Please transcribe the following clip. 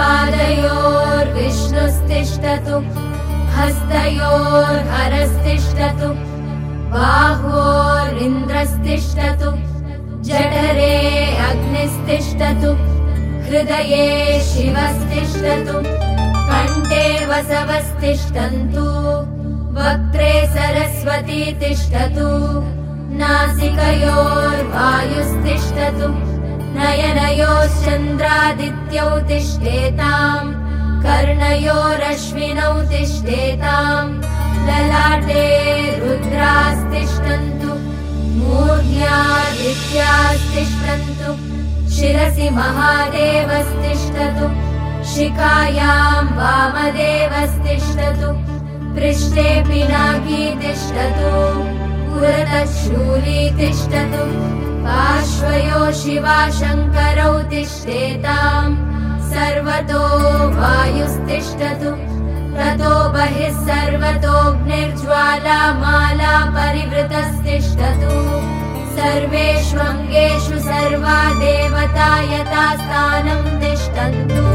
तिष्ठतु पादयोर्विष्णुस्तिष्ठतु हस्तयोर्हरस्तिष्ठतु बाहोरिन्द्रस्तिष्ठतु जठरे अग्निस्तिष्ठतु हृदये शिवस्तिष्ठतु कण्ठे वसवस्तिष्ठन्तु वक्त्रे सरस्वती तिष्ठतु नासिकयोर्वायुस्तिष्ठतु नयनयोश्चन्द्रादित्यौ तिष्ठेताम् कर्णयोरश्विनौ तिष्ठेताम् ललाटे रुद्रास्तिष्ठन्तु मूर्ध्यादित्यास्तिष्ठन्तु शिरसि महादेवस्तिष्ठतु शिखायाम् वामदेवस्तिष्ठतु पृष्ठे पिनाकी तिष्ठतु शूली तिष्ठतु पार्श्वयो शिवा शङ्करौ तिष्ठेताम्। सर्वतो वायुस्तिष्ठतु। ततो बहिः सर्वतोऽग्निर्ज्वाला माला परिवृतस्तिष्ठतु। सर्वेष्वङ्गेषु सर्वा देवता यथा स्थानम् तिष्ठन्तु